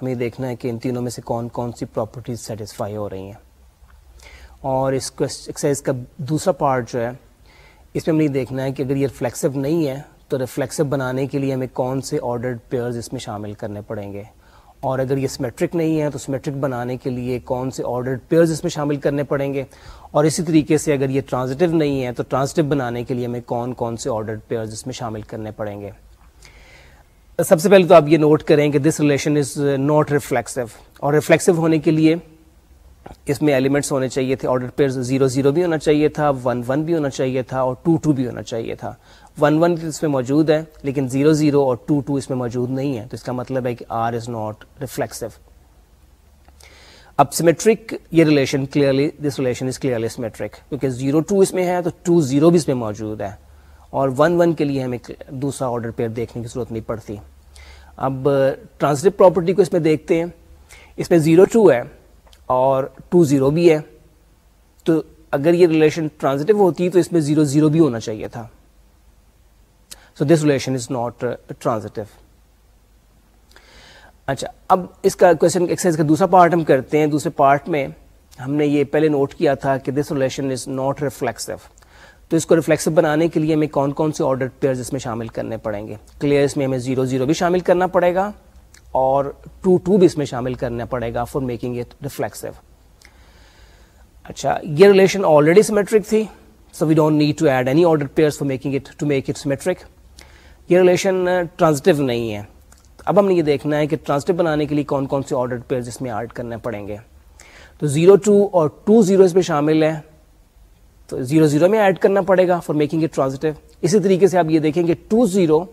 ہمیں دیکھنا ہے کہ ان تینوں میں سے کون کون سی پراپرٹیز سیٹسفائی ہو رہی ہیں اور اس ایکسرسائز کا دوسرا پارٹ جو ہے اس میں ہم نے دیکھنا ہے کہ اگر یہ ریفلیکسو نہیں ہے تو ریفلیکسو بنانے کے لیے ہمیں کون سے آرڈرڈ پیئرز اس میں شامل کرنے پڑیں گے اور اگر یہ سمیٹرک نہیں ہے تو سمیٹرک بنانے کے لیے کون سے آرڈرڈ پیئرز اس میں شامل کرنے پڑیں گے اور اسی طریقے سے اگر یہ ٹرانزٹیو نہیں ہے تو ٹرانزٹیو بنانے کے لیے ہمیں کون کون سے آرڈرڈ پیئرز اس میں شامل کرنے پڑیں گے سب سے پہلے تو آپ یہ نوٹ کریں کہ this relation is not reflexive اور ریفلیکسو ہونے کے لیے اس میں ایلیمنٹس ہونے چاہیے تھے آرڈر پیئر زیرو زیرو بھی ہونا چاہیے تھا ون ون بھی ہونا چاہیے تھا اور ٹو ٹو بھی ہونا چاہیے تھا ون ون اس میں موجود ہے لیکن زیرو زیرو اور ٹو ٹو اس میں موجود نہیں ہے تو اس کا مطلب ہے کہ آر از ناٹ ریفلیکسو اب سیمیٹرک یہ relation clearly this relation is clearly symmetric کیونکہ زیرو ٹو اس میں ہے تو ٹو زیرو بھی اس میں موجود ہے اور ون ون کے لیے ہمیں دوسرا آرڈر پیئر دیکھنے کی ضرورت نہیں پڑتی اب ٹرانسلو پراپرٹی کو اس میں دیکھتے ہیں اس میں زیرو ٹو ہے ٹو زیرو بھی ہے تو اگر یہ ریلیشن ٹرانزیٹو ہوتی تو اس میں زیرو زیرو بھی ہونا چاہیے تھا so this relation is not transitive اچھا اب اس کا کوشچن ایکسرسائز کا دوسرا پارٹ ہم کرتے ہیں دوسرے پارٹ میں ہم نے یہ پہلے نوٹ کیا تھا کہ this relation is not reflexive تو اس کو ریفلیکسو بنانے کے لیے ہمیں کون کون سے آرڈر پیئرز اس میں شامل کرنے پڑیں گے کلیئرس میں ہمیں زیرو زیرو بھی شامل کرنا پڑے گا اور ٹو ٹو بھی اس میں شامل کرنا پڑے گا فور میکنگ اٹ ریفلیکسو اچھا یہ ریلیشن آلریڈی سیمیٹرک تھی so we don't need to add any order pair for making it to make it symmetric یہ ریلیشن ٹرانزٹیو uh, نہیں ہے اب ہم نے یہ دیکھنا ہے کہ ٹرانزٹیو بنانے کے لیے کون کون سے آرڈر پیئر اس میں ایڈ کرنے پڑیں گے تو زیرو ٹو اور ٹو زیرو اس میں شامل ہے تو زیرو زیرو میں ایڈ کرنا پڑے گا فور میکنگ اٹ ٹرانزٹیو اسی طریقے سے آپ یہ دیکھیں کہ ٹو زیرو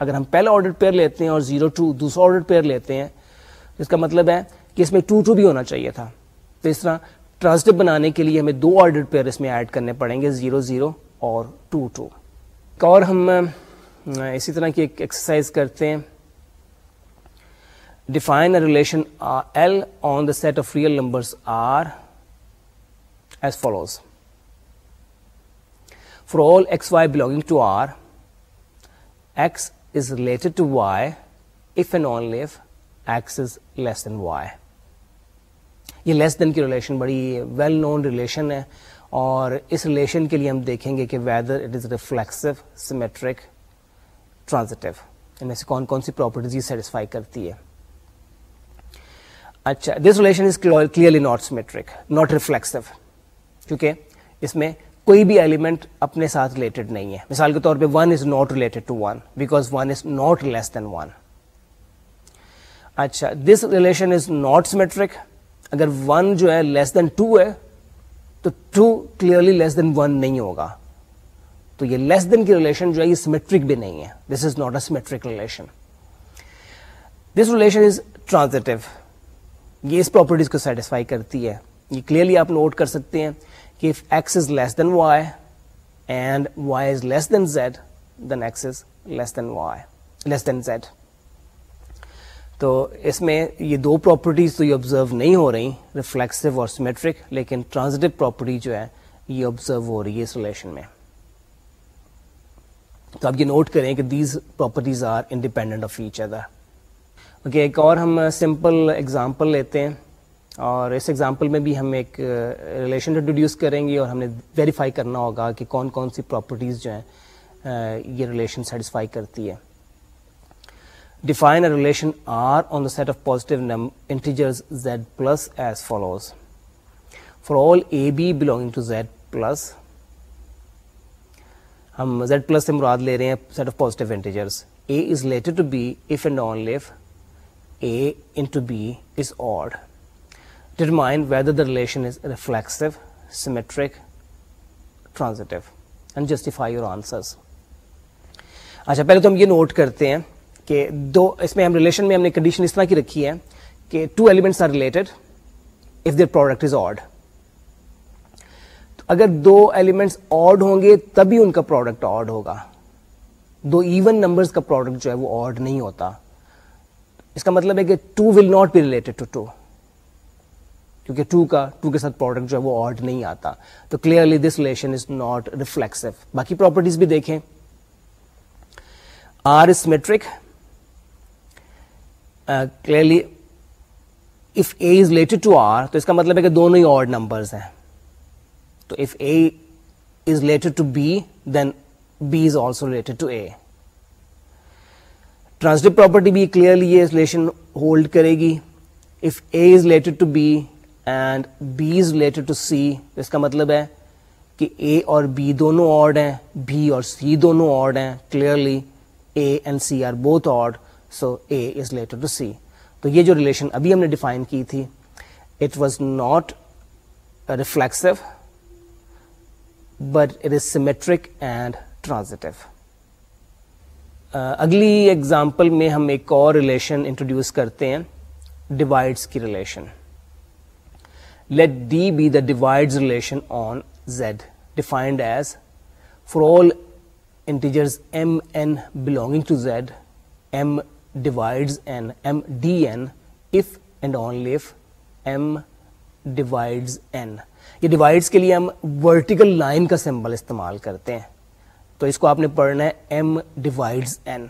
اگر ہم پہلا آرڈر پیئر لیتے ہیں اور زیرو ٹو دوسرا آرڈر پیئر لیتے ہیں اس کا مطلب ہے کہ اس میں ٹو ٹو بھی ہونا چاہیے تھا تو اس طرح بنانے کے لیے ہمیں دو آرڈر پیئر اس میں ایڈ کرنے پڑیں گے زیرو زیرو اور ٹو ٹو اور ہم اسی طرح کی ایک ایکسرسائز کرتے ہیں define relation L on the set of real number R as follows for all X Y belonging to R X x is less than Y یہ لیس دین کی ریلیشن بڑی ویل known ریلیشن ہے اور اس relation کے لیے ہم دیکھیں گے کہ symmetric, transitive ان میں سے کون کون سی پراپرٹیز یہ سیٹسفائی کرتی ہے اچھا this relation is clearly not symmetric not reflexive کیونکہ اس میں کوئی بھی ایلیمنٹ اپنے ساتھ ریلیٹڈ نہیں ہے مثال کے طور پہ one is not related to one because one is not less than one اچھا دس ریلیشن از ناٹ اگر ون جو ہے لیس دین ٹو ہے تو two clearly less than one نہیں ہوگا تو یہ لیس دین کی ریلیشن جو ہے یہ سیمیٹرک بھی نہیں ہے this is not a symmetric relation this relation is یہ اس پراپرٹیز کو سیٹسفائی کرتی ہے یہ کلیئرلی آپ نوٹ کر سکتے ہیں کہ if X is less than Y and Y is less than Z then X is less than Y less than Z تو اس میں یہ دو پراپرٹیز تو یہ آبزرو نہیں ہو رہی ریفلیکسو اور سیمیٹرک لیکن ٹرانزٹو پراپرٹی جو ہے یہ آبزرو ہو رہی ہے اس ریلیشن میں تو آپ یہ نوٹ کریں کہ these properties are independent of each other okay ایک اور ہم سمپل اگزامپل لیتے ہیں اور اس ایگزامپل میں بھی ہم ایک ریلیشن انٹروڈیوس کریں گے اور ہم نے ویریفائی کرنا ہوگا کہ کون کون سی پراپرٹیز جو ہیں یہ ریلیشن سیٹسفائی کرتی ہے define a relation R on the set of positive integers Z plus as follows for all A B belonging to Z plus ہم زیڈ پلس سے مراد لے رہے ہیں set of positive integers A is related to B if and only if A to B is odd determine whether the relation transitive justify your answers اچھا پہلے تو ہم یہ نوٹ کرتے ہیں کہ دو اس میں ہم ریلیشن میں ہم نے کنڈیشن اس طرح کی رکھی ہے کہ two elements are related if their product is odd اگر دو ایلیمنٹس آڈ ہوں گے تبھی ان کا پروڈکٹ آڈ ہوگا دو ایون نمبرز کا پروڈکٹ جو ہے وہ آڈ نہیں ہوتا اس کا مطلب ہے کہ two will not be related to two کیونکہ ٹو کا ٹو کے ساتھ پروڈکٹ جو ہے وہ آڈ نہیں آتا تو clearly this relation is not reflex باقی پراپرٹیز بھی دیکھیں R symmetric clearly if A is related to R تو اس کا مطلب ہے کہ دونوں ہی آڈ نمبرز ہیں تو if A is related to B B then is also related to A transitive property بھی کلیئرلی یہ ریلیشن ہولڈ کرے گی if A is related to B and B is related to C اس کا مطلب ہے کہ اے اور بی دونوں آرڈ ہیں بی اور سی دونوں آرڈ ہیں clearly A and C are both odd so A is related to C تو یہ جو ریلیشن ابھی ہم نے ڈیفائن کی تھی it was not reflexive but it is symmetric and transitive اگلی ایگزامپل میں ہم ایک اور ریلیشن انٹروڈیوس کرتے ہیں ڈیوائڈس کی relation let D divides relation on Z defined as for all integers M N belonging to Z M divides N M D N if and only if M divides N یہ divides کے لیے ہم vertical line کا symbol استعمال کرتے ہیں تو اس کو آپ نے پڑھنا ہے ایم ڈیوائڈز این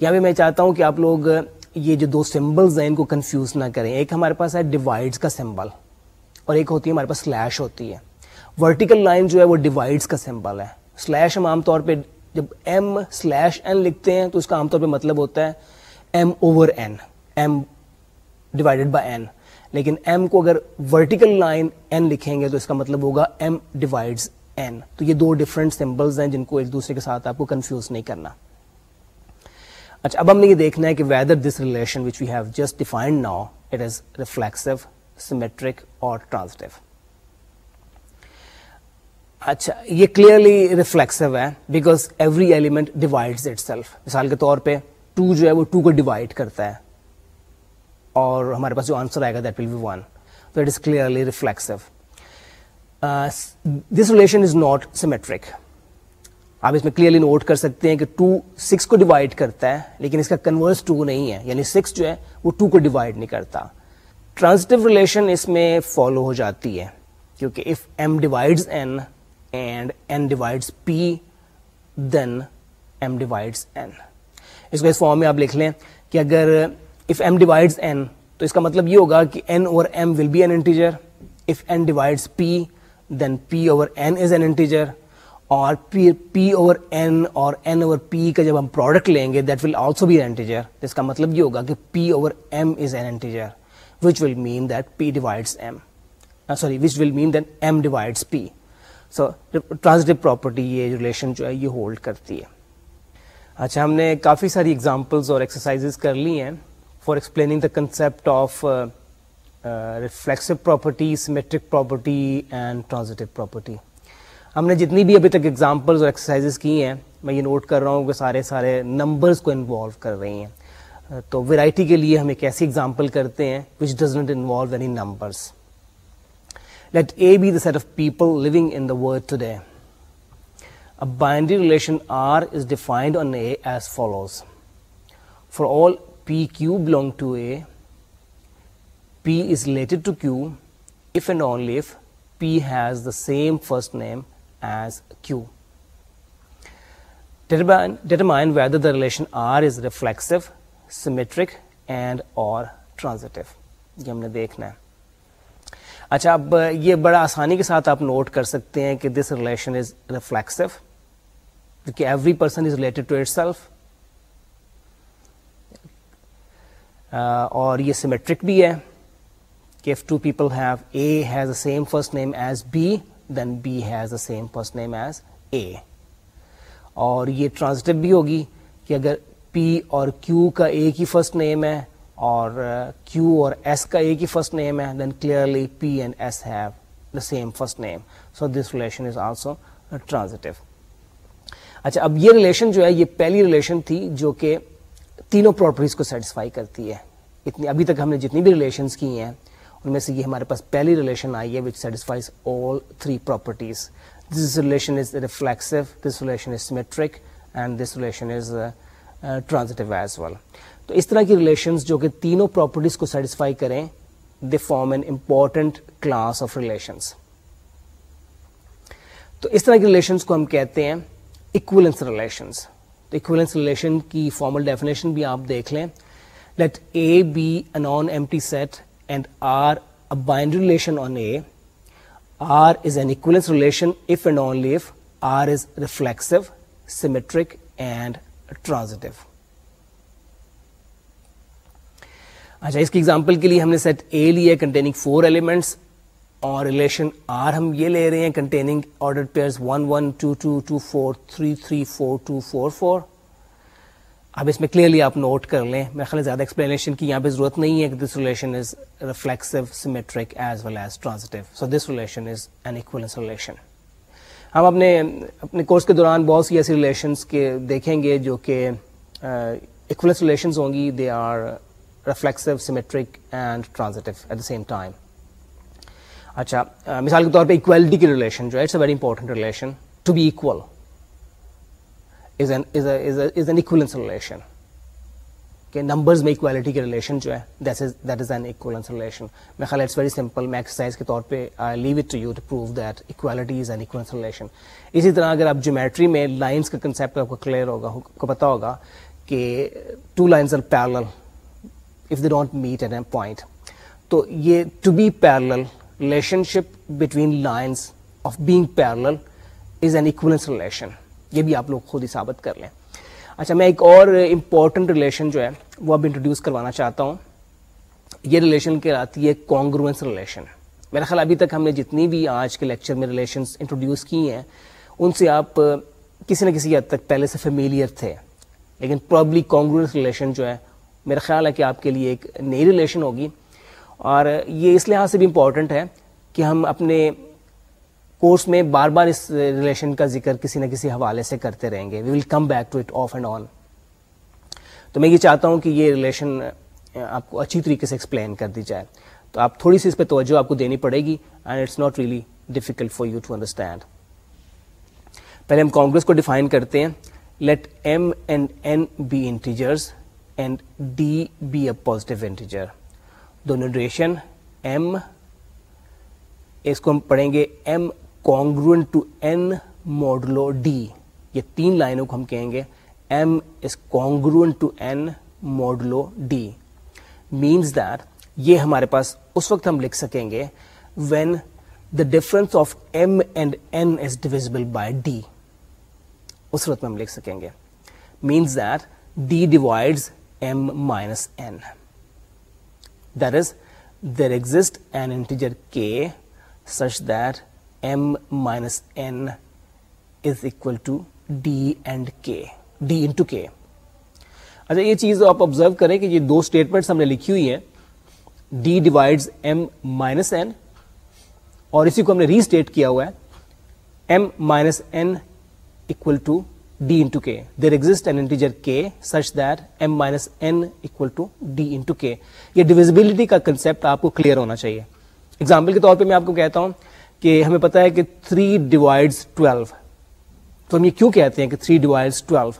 یا بھی میں چاہتا ہوں کہ آپ لوگ یہ جو دو سمبلز ہیں ان کو کنفیوز نہ کریں ایک ہمارے پاس ہے ڈیوائڈز کا سمبل اور ایک ہوتی ہے ہمارے پاس سلیش ہوتی ہے ورٹیکل لائن جو ہے وہ ڈیوائڈس کا سمبل ہے سلیش ہم عام طور پہ جب ایم سلیش این لکھتے ہیں تو اس کا عام طور پہ مطلب ہوتا ہے M over N M divided by N لیکن ایم کو اگر ورٹیکل لائن این لکھیں گے تو اس کا مطلب ہوگا ایم ڈیوائڈز این تو یہ دو ڈفرینٹ سمبلز ہیں جن کو ایک دوسرے کے ساتھ آپ کو کنفیوز نہیں کرنا اچھا اب ہم نے یہ دیکھنا ہے کہ whether this relation which we have just defined now it is reflexive symmetric اور ٹرانسٹو اچھا یہ کلیئرلی ریفلیکسو ہے because every element divide itself مثال کے طور پہ ٹو جو ہے وہ ٹو کو ڈیوائڈ کرتا ہے اور ہمارے پاس جو آنسر آئے گا that will be one is clearly reflexive this relation is not symmetric آپ اس میں کلیئرلی نوٹ کر سکتے ہیں کہ ٹو سکس کو ڈیوائڈ کرتا ہے لیکن اس کا کنورس ٹو نہیں ہے یعنی سکس جو ہے وہ ٹو کو ڈیوائڈ نہیں کرتا ٹرانزٹیو ریلیشن اس میں فالو ہو جاتی ہے کیونکہ if M divides N and N divides P then M divides N اس کو اس فارم میں آپ لکھ لیں کہ اگر اف ایم ڈیوائڈز این تو اس کا مطلب یہ ہوگا کہ N over M will be an integer if N divides P then P over N is an integer اور پی اوور این اور این اوور پی کا جب ہم پروڈکٹ لیں گے that will also be an integer اس کا مطلب یہ ہوگا کہ P over M is an integer which will mean that divides M sorry which will mean that M divides P so transitive property یہ ریلیشن جو ہے یہ ہولڈ کرتی ہے اچھا ہم نے کافی ساری ایگزامپلز اور ایکسرسائز کر لی ہیں for explaining the concept of reflexive property symmetric property and transitive property ہم نے جتنی بھی ابھی تک ایگزامپلز اور ایکسرسائز کی ہیں میں یہ نوٹ کر رہا ہوں کہ سارے سارے نمبرز کو انوالو کر رہی ہیں تو ویرائٹی کے لیے ہم ایک ایسی ایگزامپل کرتے ہیں which does not involve any numbers let A be the set of people in the world people relation for all P Q belong to A P is related to Q if and only has the same first name as determine whether the relation R is reflexive symmetric and اور transitive یہ ہم نے دیکھنا ہے اچھا اب یہ بڑا آسانی کے ساتھ آپ نوٹ کر سکتے ہیں کہ دس ریلیشن از ریفلیکسو کیونکہ every person is related to itself اور یہ سیمیٹرک بھی ہے کہ if two people have a has a same first name as B then B has a same first name as A اور یہ transitive بھی ہوگی کہ اگر پی اور کیو کا ایک ہی فرسٹ نیم ہے اور کیو uh, اور ایس کا ایک ہی فرسٹ نیم ہے then clearly P and S have the same first name so this relation is also transitive اچھا اب یہ ریلیشن جو ہے یہ پہلی ریلیشن تھی جو کہ تینوں پراپرٹیز کو سیٹسفائی کرتی ہے اتنی ابھی تک ہم نے جتنی بھی ریلیشنس کی ہیں ان میں سے یہ ہمارے پاس پہلی ریلیشن آئی ہے which satisfies all three properties this relation is reflexive this relation is symmetric and this relation is transitive as well تو اس طرح کی ریلیشنز جو کہ تینوں پراپرٹیز کو سیٹسفائی کریں they form an important class of relations تو اس طرح کی ریلیشنس کو ہم کہتے ہیں اکویلنس ریلیشنس تو ریلیشن کی فارمل ڈیفینیشن بھی آپ دیکھ لیں let A be an non empty set and R A R is an relation if and only R is reflexive symmetric and transitive اچھا اس کی ایگزامپل کے لیے ہم نے سیٹ اے لیا کنٹیننگ فور ایلیمنٹس اور ریلیشن آر ہم یہ لے رہے ہیں containing order one one two two two four three three four four four two اب اس میں کلیئرلی آپ نوٹ کر لیں میرے خیال زیادہ ایکسپلینیشن کی یہاں پہ ضرورت نہیں ہے کہ this relation is reflexive symmetric as well as transitive so this relation is an اینکل relation ہم اپنے اپنے کورس کے دوران بہت سی ایسی ریلیشنس کے دیکھیں گے جو کہ ایکویلنس ریلیشنس ہوں گی they are reflexive symmetric and transitive at the same time اچھا مثال کے طور پہ اکویلٹی کی ریلیشن جو ہے it's a very important relation to be equivalence relation کہ نمبرز میں اکویلٹی کے ریلیشن جو ہے دیٹ از این ریلیشن میں خیال اٹس ویری سمپل میں ایکسرسائز کے طور پہ I leave you to you that equality is an equivalence relation اسی طرح اگر آپ جیومیٹری میں لائنس کا کنسیپٹ آپ کو کلیئر ہوگا کو پتا ہوگا کہ two lines are parallel if they don't meet at a point تو یہ to be parallel relationship between lines of being parallel is an equivalence relation یہ بھی آپ لوگ خود ہی ثابت کر لیں اچھا میں ایک اور امپورٹنٹ ریلیشن جو ہے وہ اب انٹروڈیوس کروانا چاہتا ہوں یہ ریلیشن کہلاتی ہے کانگروئنس ریلیشن میرا خیال ابھی تک ہم نے جتنی بھی آج کے لیکچر میں ریلیشنس انٹروڈیوس کی ہیں ان سے آپ کسی نہ کسی حد تک پہلے سے فیملیئر تھے لیکن پرابلی کانگروئنس ریلیشن جو ہے میرا خیال ہے کہ آپ کے لیے ایک نئی ریلیشن ہوگی اور یہ اس لحاظ سے بھی امپورٹنٹ ہے کہ ہم اپنے کورس میں بار بار اس ریلیشن کا ذکر کسی نہ کسی حوالے سے کرتے رہیں گے we will come back to it off and on تو میں یہ چاہتا ہوں کہ یہ ریلیشن آپ کو اچھی طریقے سے ایکسپلین کر دی جائے تو آپ تھوڑی سی اس پہ توجہ آپ کو دینی پڑے گی and it's not really difficult for you to understand پہلے ہم کانگریس کو ڈیفائن کرتے ہیں let M and N be integers and D be a positive integer دونوں ڈریشن ایم اس کو ہم پڑھیں گے M congruent to N modulo D یہ تین لائنوں کو ہم کہیں گے M is to N modulo D means that یہ ہمارے پاس اس وقت ہم لکھ سکیں گے when the difference of M and N is divisible by D اس وقت میں ہم لکھ سکیں گے means that D divide M minus N that is there exist an integer K such that M minus N is equal to D and K D into K اچھا یہ چیز آپ آبزرو کریں کہ یہ دو اسٹیٹمنٹس ہم نے لکھی ہوئی ہیں D divide M minus N اور اسی کو ہم نے ری اسٹیٹ کیا ہوا ہے M minus N equal to D K there exist an integer K such that M minus N equal to D into K یہ ڈیویزبلٹی کا کنسپٹ آپ کو کلیئر ہونا چاہیے اگزامپل کے طور پہ میں آپ کو کہتا ہوں کہ ہمیں پتا ہے کہ 3 ڈیوائڈس 12 تو ہم یہ کیوں کہتے ہیں کہ 3 ڈیوائڈس 12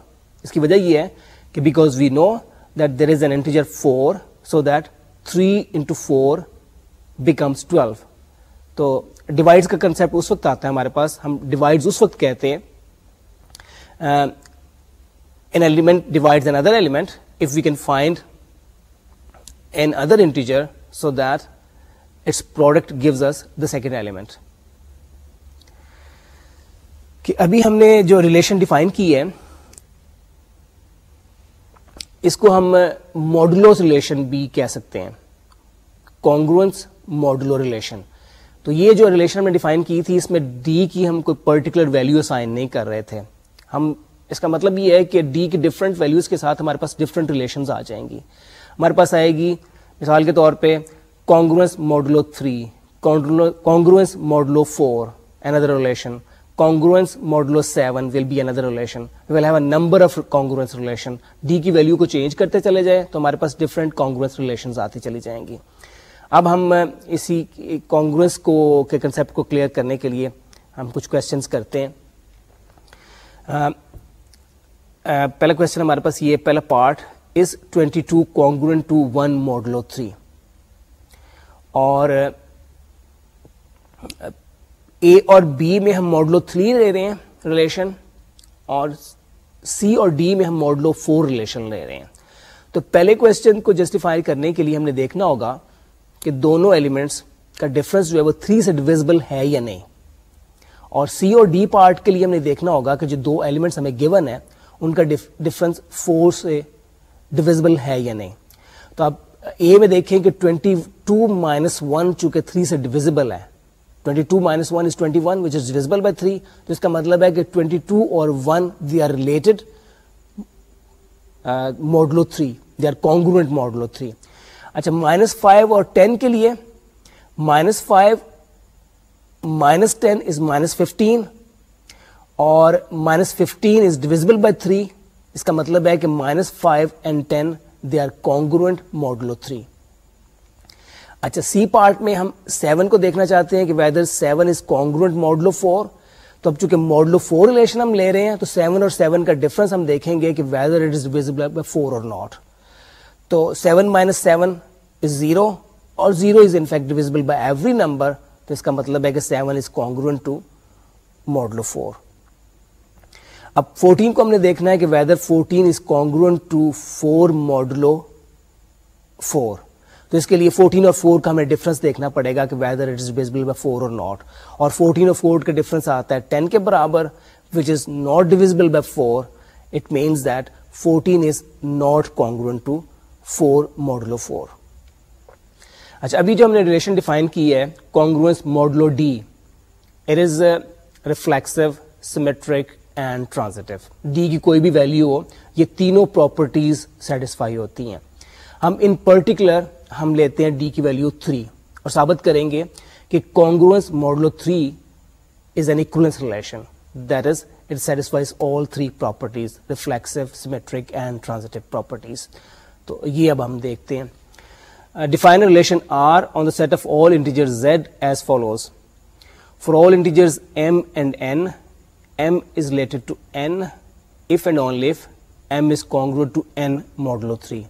اس کی وجہ یہ ہے کہ because we know that there is an integer 4 so that 3 into four becomes twelve تو ڈیوائڈس کا کنسپٹ اس وقت آتا ہے ہمارے پاس ہم ڈیوائڈز اس وقت کہتے ہیں an element divides an other element if we can find an other integer so that its product gives us the second element کہ ابھی ہم نے جو ریلیشن ڈیفائن کی ہے اس کو ہم ماڈولوز ریلیشن بھی کہہ سکتے ہیں کانگروئنس ماڈولو ریلیشن تو یہ جو ریلیشن میں ڈیفائن کی تھی اس میں ڈی کی ہم کوئی پرٹیکولر ویلو سائن نہیں کر رہے تھے ہم اس کا مطلب یہ ہے کہ ڈی کی ڈفرینٹ ویلوز کے ساتھ ہمارے پاس ڈفرینٹ ریلیشن آ جائیں گی ہمارے پاس آئے گی مثال کے طور پہ congruence modulo three congruence modulo four an other relation congruence modulo 7 will be another relation. We will have a number of congruence relation. D کی ویلیو کو چینج کرتے چلے جائیں تو ہمارے پاس ڈفرینٹ کانگروئنس ریلیشنز آتی چلی جائیں گی اب ہم اسی کانگروئنس کو کے کنسیپٹ کو کلیئر کرنے کے لیے ہم کچھ کوشچنس کرتے ہیں پہلا کوشچن ہمارے پاس یہ پہلا part is 22 two congruent to one modulo three اور اے اور بی میں ہم ماڈلو تھری لے رہے ہیں ریلیشن اور سی اور ڈی میں ہم ماڈلو فور ریلیشن لے رہے ہیں تو پہلے کوشچن کو جسٹیفائی کرنے کے لیے ہم نے دیکھنا ہوگا کہ دونوں ایلیمنٹس کا ڈفرنس جو ہے وہ تھری سے ڈویزبل ہے یا نہیں اور سی اور ڈی پارٹ کے لیے ہم نے دیکھنا ہوگا کہ جو دو ایلیمنٹس ہمیں گیون ہے ان کا ڈفرنس فور سے ڈویزبل ہے یا نہیں تو آپ اے میں دیکھیں کہ ٹوینٹی ٹو مائنس ون چونکہ تھری سے ڈویزبل ہے جس کا مطلب ہے کہ اور اچھا اور ٹین کے لیے minus five minus ten is minus fifteen اور مائنس ففٹین بائی تھری اس کا مطلب ہے کہ minus five and ten they are congruent modulo three اچھا سی پارٹ میں ہم سیون کو دیکھنا چاہتے ہیں کہ whether seven is congruent modulo four تو اب چونکہ ماڈلو فور ریلیشن ہم لے رہے ہیں تو سیون اور سیون کا ڈفرنس ہم دیکھیں گے کہ ویدر اٹ از فور اور ناٹ تو seven minus seven is zero اور zero is in fact divisible by every number تو اس کا مطلب ہے کہ seven is congruent to modulo four اب فورٹین کو ہم نے دیکھنا ہے کہ whether fourteen is congruent to four modulo four تو اس کے لیے فورٹین اور فور کا ہمیں ڈفرنس دیکھنا پڑے گا کہ whether it is divisible by four اور ناٹ اور فورٹین فور کا ڈفرنس آتا ہے ٹین کے برابر which is not by four it means that fourteen is not to four modulo four اچھا ابھی جو ہم نے ریلیشن ڈیفائن کی ہے congruence modulo D it is reflexive symmetric and transitive D کی کوئی بھی ویلو ہو یہ تینوں پراپرٹیز سیٹسفائی ہوتی ہیں ہم ان پرٹیکولر ہم لیتے ہیں ڈی کی ویلیو 3 اور ثابت کریں گے کہ congruence modulo 3 is an equivalence relation that is it satisfies all three properties reflexive symmetric and transitive properties تو یہ اب ہم دیکھتے ہیں define relation R on the set of all integer Z as follows for all integers M and N M is related to N if and only if M is congruent to N modulo 3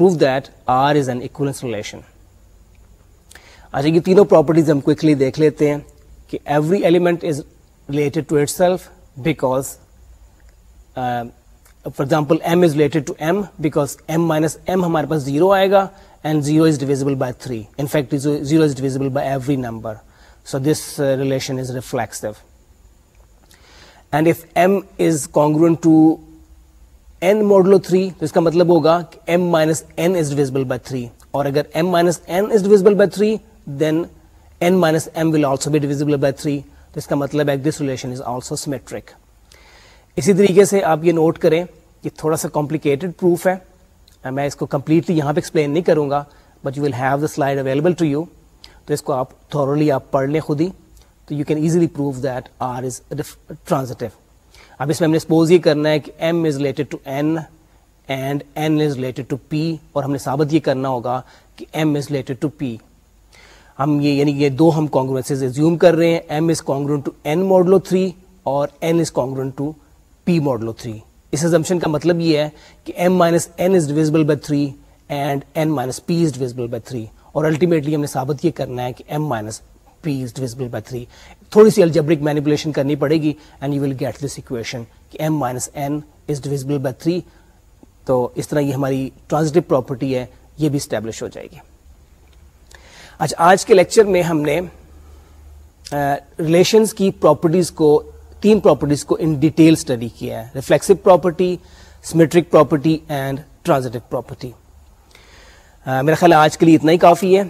prove that R is an equivalence relation اچھا یہ تینوں properties ہم quickly دیکھ لیتے ہیں کہ every element is related to itself because for example M is related to M because M minus M ہمارے پاس زیرو آئے گا and zero is divisible by three in fact zero is divisible by every number so this relation is reflexive and if M is congruent to N modulo three تو اس کا مطلب ہوگا کہ M minus N is divisible by three اور اگر M minus N is divisible by three then N minus M will also be divisible by three تو اس کا مطلب ہے this relation is also symmetric اسی طریقے سے آپ یہ نوٹ کریں کہ تھوڑا سا کمپلیکیٹڈ پروف ہے میں اس کو کمپلیٹلی یہاں پہ ایکسپلین نہیں کروں گا but you will have the slide available to you تو اس کو آپ تھورلی آپ پڑھ لیں خود ہی تو you can easily prove that R is transitive اب اس میں ہم نے سپوز یہ کرنا ہے کہ m is related to n and n is related to p اور ہم نے ثابت یہ کرنا ہوگا کہ m is related to p ہم یہ یعنی یہ دو ہم کانگروینسز ریزیوم کر رہے ہیں M is congruent to N modulo three اور N is congruent to P modulo three us assumption کا مطلب یہ ہے کہ M minus N is divisible by three and N minus P is divisible by three اور ultimately ہم نے ثابت یہ کرنا ہے کہ M minus P is divisible by three تھوڑی سی الجبرک مینیپولیشن کرنی پڑے گی and you will get this equation کہ m minus n is divisible by three تو اس طرح یہ ہماری ٹرانزٹیو پراپرٹی ہے یہ بھی اسٹیبلش ہو جائے گی اچھا آج کے لیکچر میں ہم نے ریلیشنز کی پراپرٹیز کو تین پراپرٹیز کو ان ڈیٹیل اسٹڈی کیا ہے reflexive property symmetric property and transitive property میرا خیال آج کے لیے اتنا ہی کافی ہے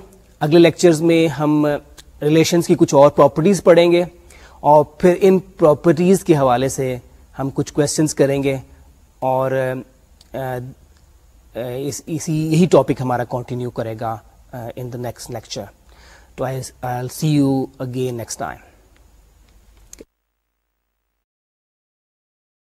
اگلے لیکچرز میں ہم ریلیشنس کی کچھ اور پراپرٹیز پڑھیں گے اور پھر ان پراپرٹیز کے حوالے سے ہم کچھ کویشچنس کریں گے اور اسی یہی ٹاپک ہمارا کنٹینیو کرے گا ان دا نیکسٹ لیکچر تو I see you again next time